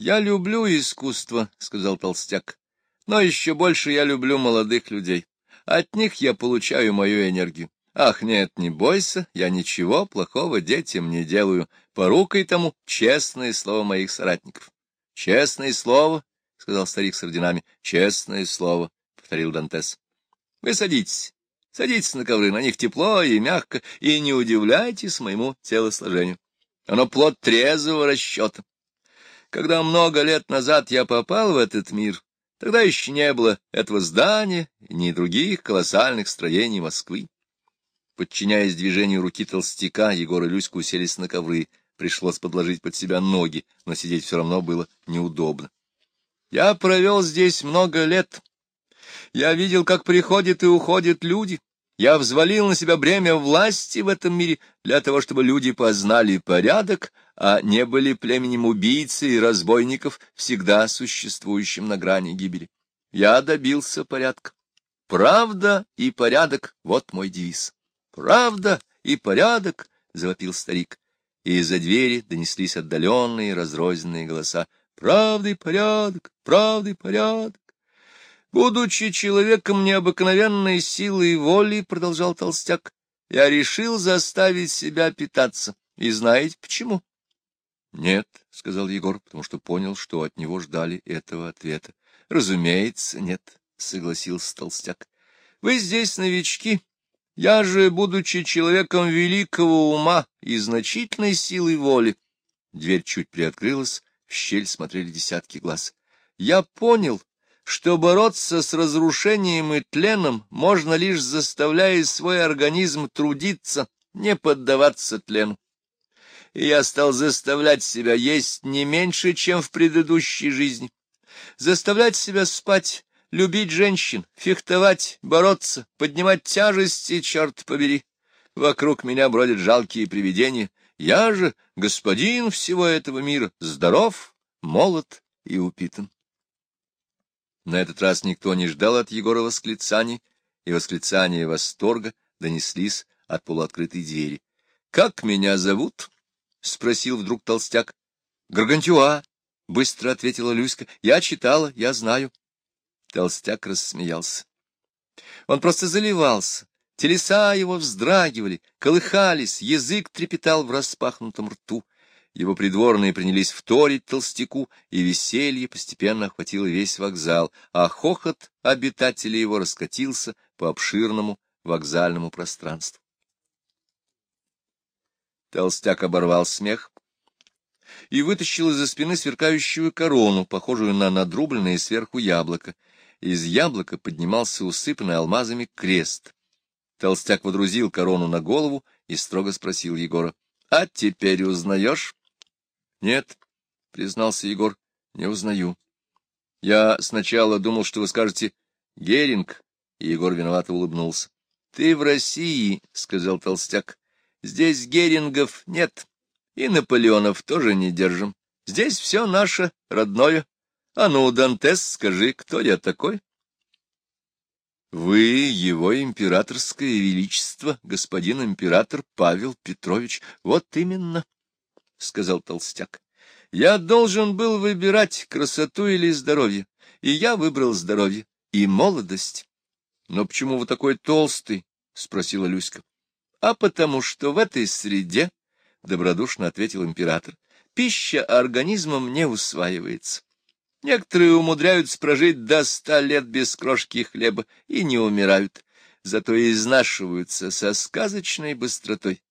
Я люблю искусство, — сказал толстяк, — но еще больше я люблю молодых людей. От них я получаю мою энергию. Ах, нет, не бойся, я ничего плохого детям не делаю. Порукой тому честное слово моих соратников. — Честное слово, — сказал старик с орденами, — честное слово, — повторил Дантес. — Вы садитесь, садитесь на ковры, на них тепло и мягко, и не удивляйтесь моему телосложению. Оно плод трезвого расчета. Когда много лет назад я попал в этот мир, тогда еще не было этого здания ни других колоссальных строений Москвы. Подчиняясь движению руки толстяка, Егор и Люська уселись на ковры. Пришлось подложить под себя ноги, но сидеть все равно было неудобно. Я провел здесь много лет. Я видел, как приходят и уходят люди. Я взвалил на себя бремя власти в этом мире для того, чтобы люди познали порядок, а не были племенем убийц и разбойников, всегда существующим на грани гибели. Я добился порядка. Правда и порядок — вот мой девиз. Правда и порядок, — завопил старик. И из-за двери донеслись отдаленные разрозненные голоса. Правда и порядок, правда и порядок. Будучи человеком необыкновенной силы и воли, — продолжал толстяк, — я решил заставить себя питаться. И знаете почему? — Нет, — сказал Егор, потому что понял, что от него ждали этого ответа. — Разумеется, нет, — согласился толстяк. — Вы здесь новички. Я же, будучи человеком великого ума и значительной силы воли... Дверь чуть приоткрылась, в щель смотрели десятки глаз. Я понял, что бороться с разрушением и тленом можно лишь заставляя свой организм трудиться, не поддаваться тлену. И я стал заставлять себя есть не меньше, чем в предыдущей жизни, заставлять себя спать, любить женщин, фехтовать, бороться, поднимать тяжести, черт побери. Вокруг меня бродят жалкие привидения. Я же, господин всего этого мира, здоров, молод и упитан. На этот раз никто не ждал от Егора восклицаний, и восклицания восторга донеслись от полуоткрытой двери. — Как меня зовут? — спросил вдруг толстяк. — Гаргантюа, — быстро ответила Люська. — Я читала, я знаю. Толстяк рассмеялся. Он просто заливался. Телеса его вздрагивали, колыхались, язык трепетал в распахнутом рту. Его придворные принялись вторить толстяку, и веселье постепенно охватило весь вокзал, а хохот обитателей его раскатился по обширному вокзальному пространству. Толстяк оборвал смех и вытащил из-за спины сверкающую корону, похожую на надрубленное сверху яблоко. Из яблока поднимался усыпанный алмазами крест. Толстяк водрузил корону на голову и строго спросил Егора. — А теперь узнаешь? — Нет, — признался Егор, — не узнаю. Я сначала думал, что вы скажете «Геринг», и Егор виновато улыбнулся. — Ты в России, — сказал толстяк. — Здесь Герингов нет, и Наполеонов тоже не держим. Здесь все наше родное. А ну, Дантес, скажи, кто я такой? — Вы, его императорское величество, господин император Павел Петрович. Вот именно. —— сказал толстяк. — Я должен был выбирать красоту или здоровье, и я выбрал здоровье и молодость. — Но почему вы такой толстый? — спросила Люська. — А потому что в этой среде, — добродушно ответил император, — пища организмом не усваивается. Некоторые умудряются прожить до ста лет без крошки хлеба и не умирают, зато изнашиваются со сказочной быстротой.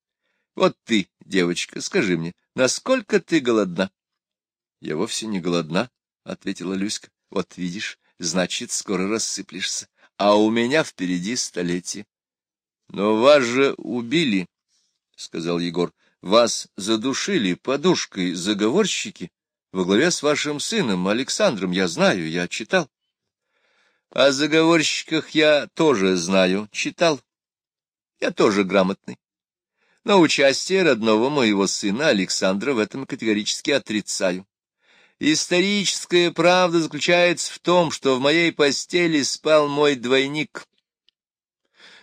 Вот ты, девочка, скажи мне, насколько ты голодна? — Я вовсе не голодна, — ответила Люська. — Вот видишь, значит, скоро рассыплешься, а у меня впереди столетие. — Но вас же убили, — сказал Егор. — Вас задушили подушкой заговорщики во главе с вашим сыном Александром. Я знаю, я читал. — О заговорщиках я тоже знаю, читал. Я тоже грамотный но участие родного моего сына Александра в этом категорически отрицаю. Историческая правда заключается в том, что в моей постели спал мой двойник.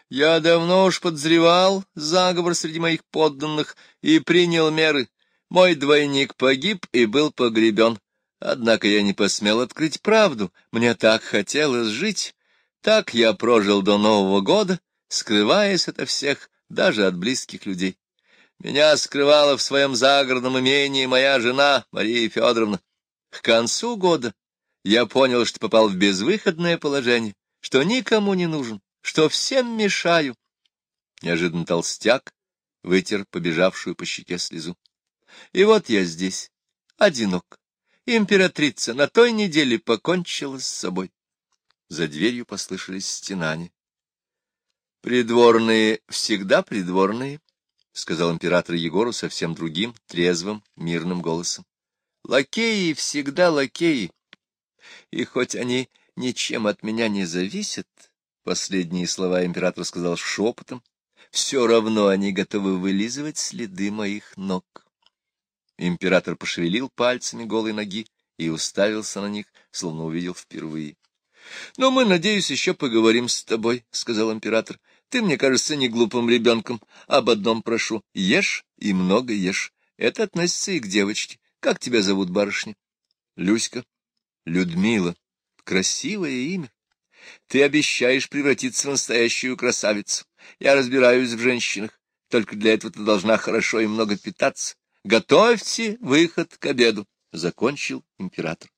Я давно уж подозревал заговор среди моих подданных и принял меры. Мой двойник погиб и был погребен, Однако я не посмел открыть правду. Мне так хотелось жить. Так я прожил до Нового года, скрываясь ото всех, даже от близких людей. Меня скрывала в своем загородном имении моя жена Мария Федоровна. К концу года я понял, что попал в безвыходное положение, что никому не нужен, что всем мешаю. Неожиданно толстяк вытер побежавшую по щеке слезу. И вот я здесь, одинок. Императрица на той неделе покончила с собой. За дверью послышались стенания. Придворные всегда придворные, — сказал император Егору совсем другим, трезвым, мирным голосом. Лакеи всегда лакеи. И хоть они ничем от меня не зависят, — последние слова император сказал шепотом, — все равно они готовы вылизывать следы моих ног. Император пошевелил пальцами голой ноги и уставился на них, словно увидел впервые. — Но мы, надеюсь, еще поговорим с тобой, — сказал император. — Ты, мне кажется, не глупым ребенком. Об одном прошу — ешь и много ешь. Это относится и к девочке. Как тебя зовут, барышня? — Люська. — Людмила. Красивое имя. Ты обещаешь превратиться в настоящую красавицу. Я разбираюсь в женщинах. Только для этого ты должна хорошо и много питаться. Готовьте выход к обеду, — закончил император.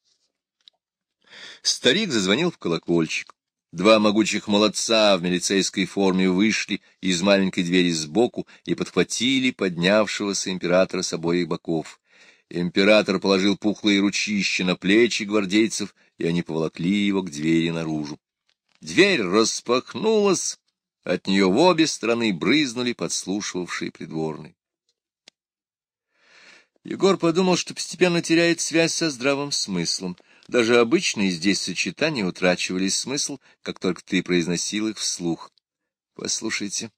Старик зазвонил в колокольчик. Два могучих молодца в милицейской форме вышли из маленькой двери сбоку и подхватили поднявшегося императора с обоих боков. Император положил пухлые ручища на плечи гвардейцев, и они поволокли его к двери наружу. Дверь распахнулась, от нее в обе стороны брызнули подслушивавшие придворные. Егор подумал, что постепенно теряет связь со здравым смыслом. Даже обычные здесь сочетания утрачивали смысл, как только ты произносил их вслух. Послушайте,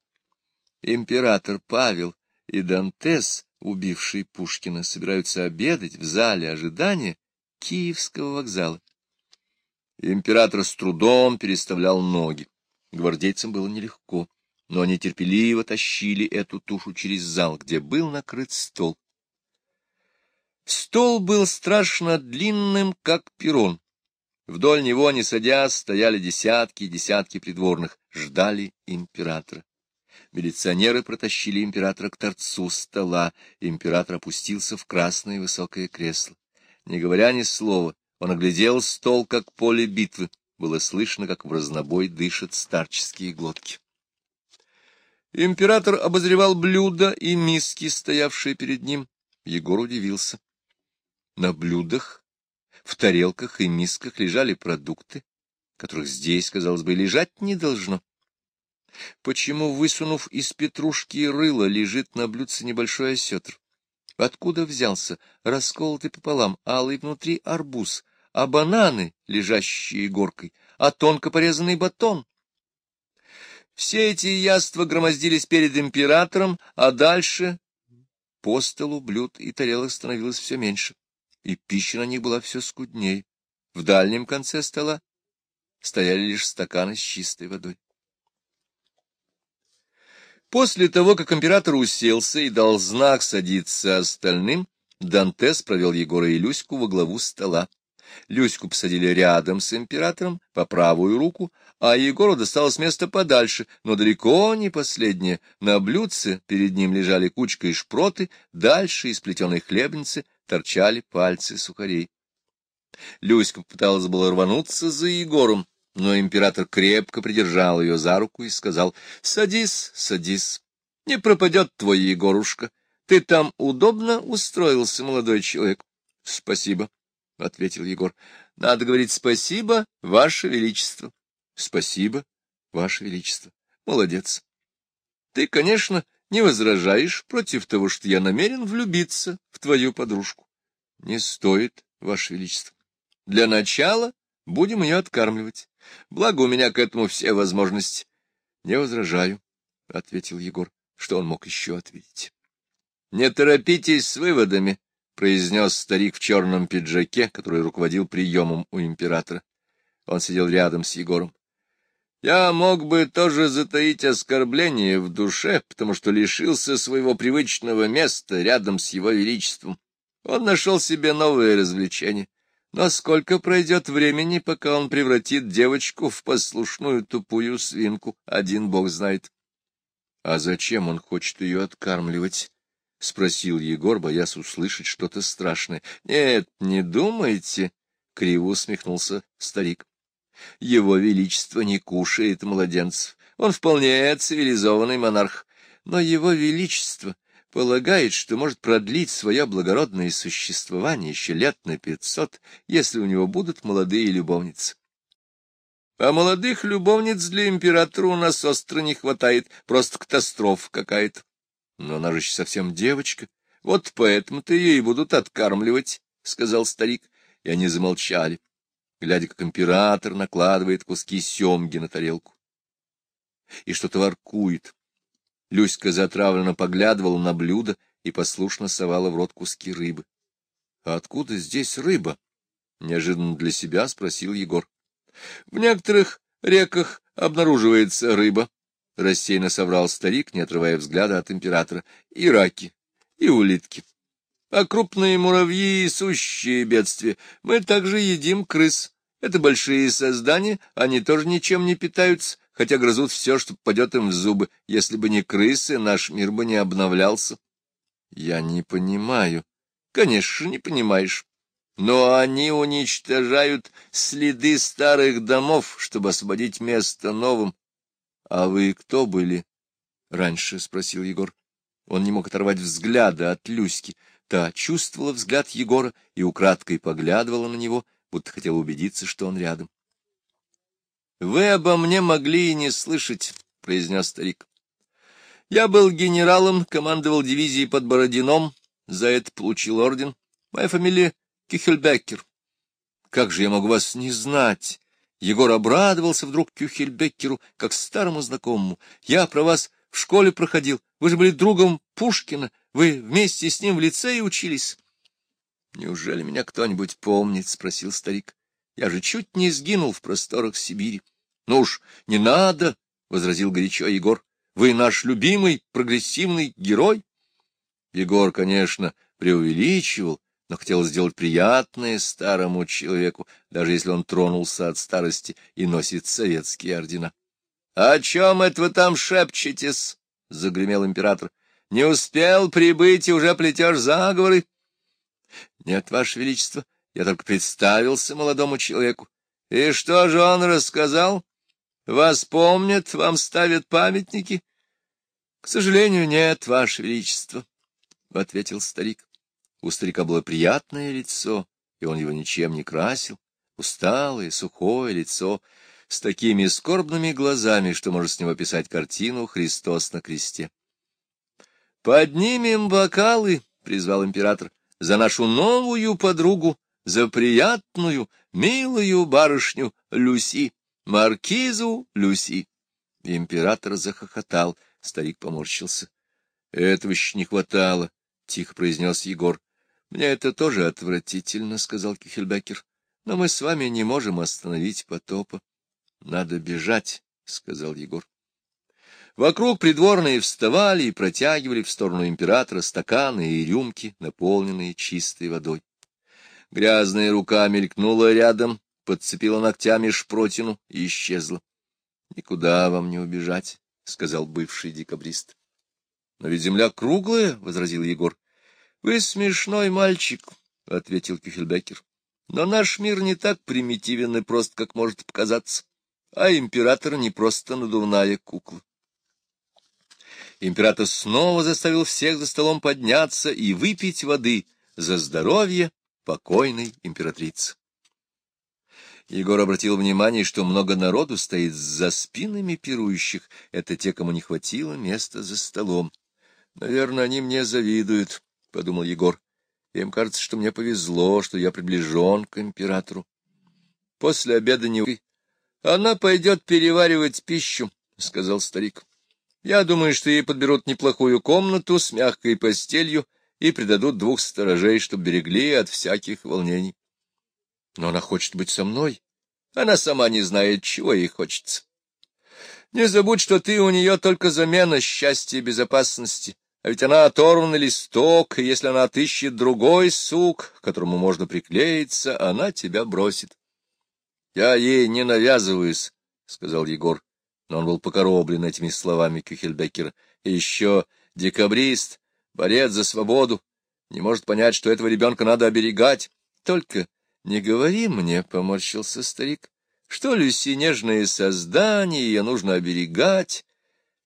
император Павел и Дантес, убивший Пушкина, собираются обедать в зале ожидания Киевского вокзала. Император с трудом переставлял ноги. Гвардейцам было нелегко, но они терпеливо тащили эту тушу через зал, где был накрыт стол. Стол был страшно длинным, как перрон. Вдоль него, не садясь, стояли десятки и десятки придворных, ждали императора. Милиционеры протащили императора к торцу стола, император опустился в красное высокое кресло. Не говоря ни слова, он оглядел стол, как поле битвы. Было слышно, как в разнобой дышат старческие глотки. Император обозревал блюда и миски, стоявшие перед ним. Егор удивился. На блюдах, в тарелках и мисках лежали продукты, которых здесь, казалось бы, лежать не должно. Почему, высунув из петрушки рыло, лежит на блюдце небольшой осетр? Откуда взялся расколотый пополам алый внутри арбуз, а бананы, лежащие горкой, а тонко порезанный батон? Все эти яства громоздились перед императором, а дальше по столу блюд и тарелок становилось все меньше и пища на них была все скудней. В дальнем конце стола стояли лишь стаканы с чистой водой. После того, как император уселся и дал знак садиться остальным, Дантес провел Егора и Люську во главу стола. Люську посадили рядом с императором по правую руку, а Егору досталось место подальше, но далеко не последнее. На блюдце перед ним лежали кучка и шпроты, дальше из плетеной хлебницы торчали пальцы сухарей. Люська попыталась было рвануться за Егором, но император крепко придержал ее за руку и сказал, — Садись, садись, не пропадет твой Егорушка. Ты там удобно устроился, молодой человек? — Спасибо, — ответил Егор. — Надо говорить спасибо, ваше величество. — Спасибо, ваше величество. Молодец. Ты, конечно, не возражаешь против того, что я намерен влюбиться в твою подружку? — Не стоит, Ваше Величество. Для начала будем ее откармливать. Благо у меня к этому все возможности. — Не возражаю, — ответил Егор. Что он мог еще ответить? — Не торопитесь с выводами, — произнес старик в черном пиджаке, который руководил приемом у императора. Он сидел рядом с Егором. Я мог бы тоже затаить оскорбление в душе, потому что лишился своего привычного места рядом с его величеством. Он нашел себе новое развлечение. Но сколько пройдет времени, пока он превратит девочку в послушную тупую свинку, один бог знает. — А зачем он хочет ее откармливать? — спросил Егор, боясь услышать что-то страшное. — Нет, не думайте, — криво усмехнулся старик. — Его Величество не кушает младенцев. Он вполне цивилизованный монарх. Но Его Величество полагает, что может продлить свое благородное существование еще лет на пятьсот, если у него будут молодые любовницы. А молодых любовниц для императора у нас остро не хватает, просто катастрофа какая-то. Но она же совсем девочка, вот поэтому-то ее и будут откармливать, — сказал старик, и они замолчали, глядя, как император накладывает куски семги на тарелку. И что-то воркует, Люська затравленно поглядывала на блюдо и послушно совала в рот куски рыбы. — А откуда здесь рыба? — неожиданно для себя спросил Егор. — В некоторых реках обнаруживается рыба, — рассеянно соврал старик, не отрывая взгляда от императора, — и раки, и улитки. А крупные муравьи — сущие бедствия. Мы также едим крыс. Это большие создания, они тоже ничем не питаются, хотя грызут все, что попадет им в зубы. Если бы не крысы, наш мир бы не обновлялся. Я не понимаю. Конечно, не понимаешь. Но они уничтожают следы старых домов, чтобы освободить место новым. — А вы кто были раньше? — спросил Егор. Он не мог оторвать взгляда от Люськи. Та чувствовала взгляд Егора и украдкой поглядывала на него, будто хотела убедиться, что он рядом. — Вы обо мне могли и не слышать, — произнес старик. — Я был генералом, командовал дивизией под Бородином, за это получил орден. Моя фамилия Кюхельбеккер. Как же я могу вас не знать? Егор обрадовался вдруг Кюхельбеккеру, как старому знакомому. Я про вас в школе проходил. Вы же были другом Пушкина. Вы вместе с ним в лицее учились. — Неужели меня кто-нибудь помнит? — спросил старик. Я же чуть не сгинул в просторах Сибири. — Ну уж не надо, — возразил горячо Егор. — Вы наш любимый прогрессивный герой. Егор, конечно, преувеличивал, но хотел сделать приятное старому человеку, даже если он тронулся от старости и носит советские ордена. — О чем это вы там шепчетесь? — загремел император. — Не успел прибыть и уже плетешь заговоры? — Нет, Ваше Величество, — я только представился молодому человеку. И что же он рассказал? Вас помнят, вам ставят памятники? — К сожалению, нет, Ваше Величество, — ответил старик. У старика было приятное лицо, и он его ничем не красил. Усталое, сухое лицо, с такими скорбными глазами, что можно с него писать картину «Христос на кресте». — Поднимем бокалы, — призвал император, — за нашу новую подругу, за приятную, милую барышню Люси, маркизу Люси. Император захохотал, старик поморщился. — Этого еще не хватало, — тихо произнес Егор. — Мне это тоже отвратительно, — сказал Кюхельбекер. — Но мы с вами не можем остановить потопа. — Надо бежать, — сказал Егор. Вокруг придворные вставали и протягивали в сторону императора стаканы и рюмки, наполненные чистой водой. Грязная рука мелькнула рядом, подцепила ногтями шпротину и исчезла. — Никуда вам не убежать, — сказал бывший декабрист. — Но ведь земля круглая, — возразил Егор. — Вы смешной мальчик, — ответил Кюхельбекер. — Но наш мир не так примитивен и прост, как может показаться. А император не просто надувная кукла. Император снова заставил всех за столом подняться и выпить воды за здоровье покойной императрицы. Егор обратил внимание, что много народу стоит за спинами пирующих. Это те, кому не хватило места за столом. «Наверное, они мне завидуют», — подумал Егор. «Им кажется, что мне повезло, что я приближен к императору. После обеда не... Она пойдет переваривать пищу», — сказал старик. «Я думаю, что ей подберут неплохую комнату с мягкой постелью, и предадут двух сторожей, чтобы берегли от всяких волнений. Но она хочет быть со мной. Она сама не знает, чего ей хочется. Не забудь, что ты у нее только замена счастья и безопасности. А ведь она оторванный листок, и если она отыщет другой сук, к которому можно приклеиться, она тебя бросит. — Я ей не навязываюсь, — сказал Егор, но он был покороблен этими словами Кюхельбекера. И еще декабрист, борец за свободу, не может понять, что этого ребенка надо оберегать. Только не говори мне, — поморщился старик, — что Люси нежное создание, ее нужно оберегать.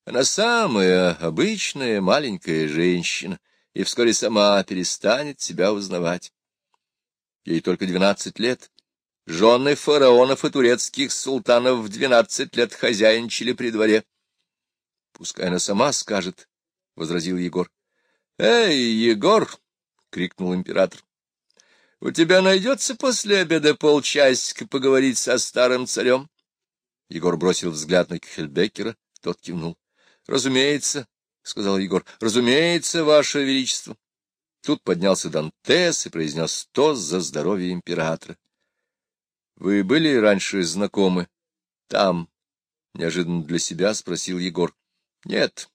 Она самая обычная маленькая женщина, и вскоре сама перестанет себя узнавать. Ей только двенадцать лет, Жены фараонов и турецких султанов в двенадцать лет хозяйничали при дворе. — Пускай она сама скажет, — возразил Егор. — Эй, Егор! — крикнул император. — У тебя найдется после обеда полчасика поговорить со старым царем? Егор бросил взгляд на Кюхельбекера, тот кивнул. — Разумеется, — сказал Егор, — разумеется, ваше величество. Тут поднялся Дантес и произнес тост за здоровье императора. — Вы были раньше знакомы? — Там, — неожиданно для себя спросил Егор. — Нет.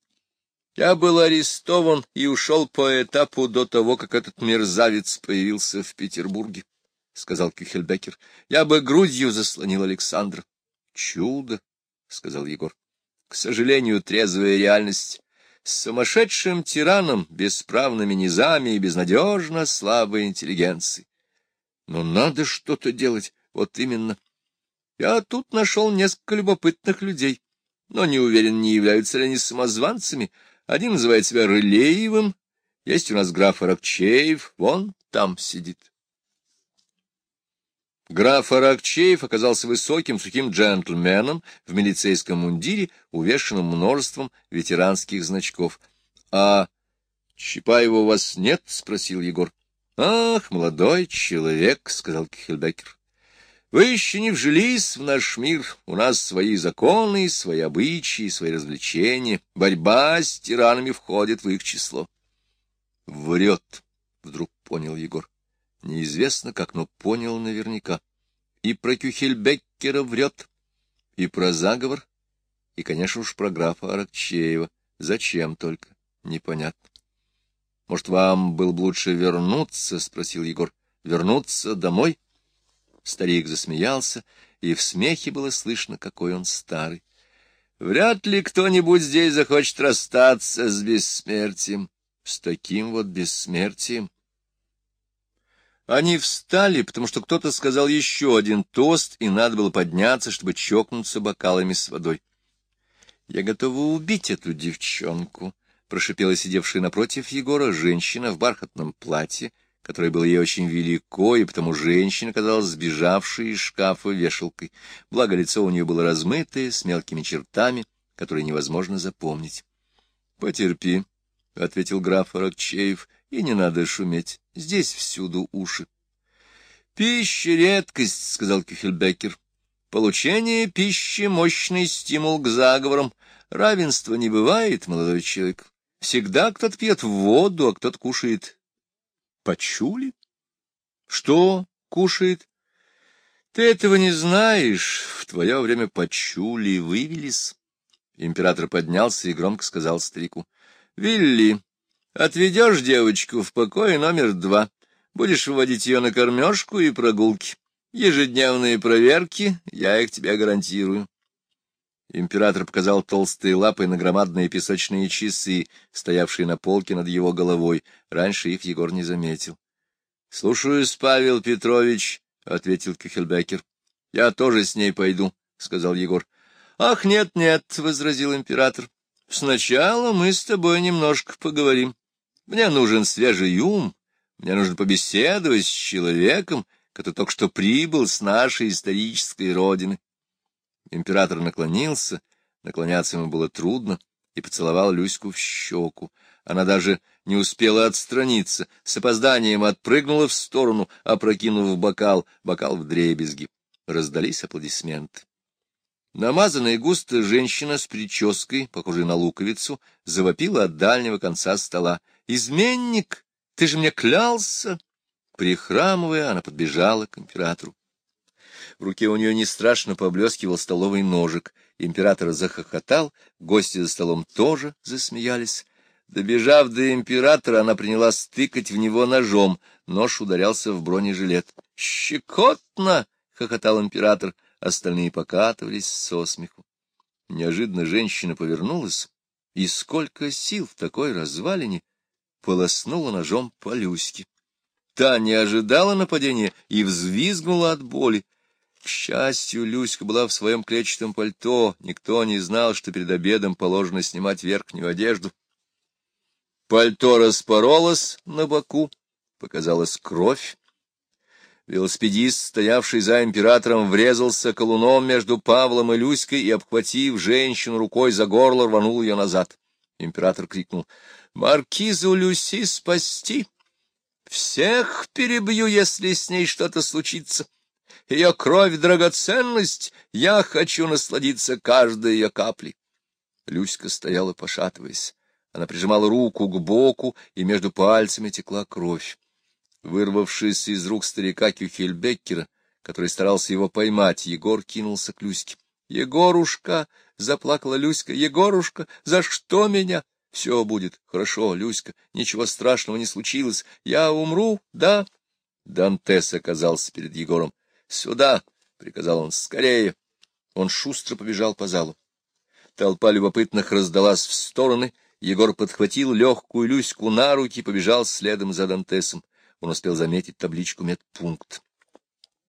Я был арестован и ушел по этапу до того, как этот мерзавец появился в Петербурге, — сказал Кюхельбекер. — Я бы грудью заслонил Александра. — Чудо, — сказал Егор. — К сожалению, трезвая реальность. С сумасшедшим тираном, бесправными низами и безнадежно слабой интеллигенцией. Но надо что-то делать. Вот именно. Я тут нашел несколько любопытных людей, но не уверен, не являются ли они самозванцами. Один называет себя Рылеевым, есть у нас граф Аракчеев, вон там сидит. Граф Аракчеев оказался высоким, сухим джентльменом в милицейском мундире, увешанном множеством ветеранских значков. — А Чапаева у вас нет? — спросил Егор. — Ах, молодой человек, — сказал Кихельбекер. Вы еще не вжились в наш мир, у нас свои законы, свои обычаи, свои развлечения. Борьба с тиранами входит в их число. Врет, вдруг понял Егор. Неизвестно как, но понял наверняка. И про Кюхельбеккера врет, и про заговор, и, конечно уж, про графа Аракчеева. Зачем только, непонятно. — Может, вам было бы лучше вернуться? — спросил Егор. — Вернуться домой? — Старик засмеялся, и в смехе было слышно, какой он старый. Вряд ли кто-нибудь здесь захочет расстаться с бессмертием, с таким вот бессмертием. Они встали, потому что кто-то сказал еще один тост, и надо было подняться, чтобы чокнуться бокалами с водой. — Я готова убить эту девчонку, — прошипела сидевшая напротив Егора женщина в бархатном платье, которое было ей очень велико, и потому женщина казалась сбежавшей из шкафа вешалкой, благо лицо у нее было размытое, с мелкими чертами, которые невозможно запомнить. — Потерпи, — ответил граф Аракчеев, — и не надо шуметь, здесь всюду уши. — Пища — редкость, — сказал Кюхельбекер. — Получение пищи — мощный стимул к заговорам. Равенства не бывает, молодой человек. Всегда кто-то пьет воду, а кто-то кушает Почули? Что кушает? Ты этого не знаешь. В твое время почули вывелись. Император поднялся и громко сказал старику. — Вилли, отведешь девочку в покое номер два. Будешь выводить ее на кормежку и прогулки. Ежедневные проверки, я их тебе гарантирую. Император показал толстые лапы на громадные песочные часы, стоявшие на полке над его головой. Раньше их Егор не заметил. — Слушаюсь, Павел Петрович, — ответил Кюхельбекер. — Я тоже с ней пойду, — сказал Егор. — Ах, нет-нет, — возразил император. — Сначала мы с тобой немножко поговорим. Мне нужен свежий ум, мне нужно побеседовать с человеком, который только что прибыл с нашей исторической родины. Император наклонился, наклоняться ему было трудно, и поцеловал Люську в щеку. Она даже не успела отстраниться, с опозданием отпрыгнула в сторону, опрокинув бокал, бокал в дребезги. Раздались аплодисменты. Намазанная густо женщина с прической, похожей на луковицу, завопила от дальнего конца стола. «Изменник! Ты же мне клялся!» Прихрамывая, она подбежала к императору. В руке у нее не страшно поблескивал столовый ножик. Император захохотал, гости за столом тоже засмеялись. Добежав до императора, она приняла стыкать в него ножом. Нож ударялся в бронежилет. «Щекотно!» — хохотал император. Остальные покатывались со смеху. Неожиданно женщина повернулась, и сколько сил в такой развалине полоснула ножом по Люське. Та не ожидала нападения и взвизгнула от боли. К счастью, Люська была в своем клетчатом пальто, никто не знал, что перед обедом положено снимать верхнюю одежду. Пальто распоролось на боку, показалась кровь. Велосипедист, стоявший за императором, врезался колуном между Павлом и Люськой и, обхватив женщину рукой за горло, рванул ее назад. Император крикнул «Маркизу Люси спасти! Всех перебью, если с ней что-то случится. Ее кровь — драгоценность, я хочу насладиться каждой ее каплей». Люська стояла, пошатываясь. Она прижимала руку к боку, и между пальцами текла кровь. Вырвавшись из рук старика Кюхельбеккера, который старался его поймать, Егор кинулся к Люське. — Егорушка! — заплакала Люська. — Егорушка! За что меня? — Все будет хорошо, Люська. Ничего страшного не случилось. Я умру, да? Дантес оказался перед Егором. — Сюда! — приказал он. — Скорее! Он шустро побежал по залу. Толпа любопытных раздалась в стороны — Егор подхватил легкую Люську на руки и побежал следом за Дантесом. Он успел заметить табличку «Медпункт».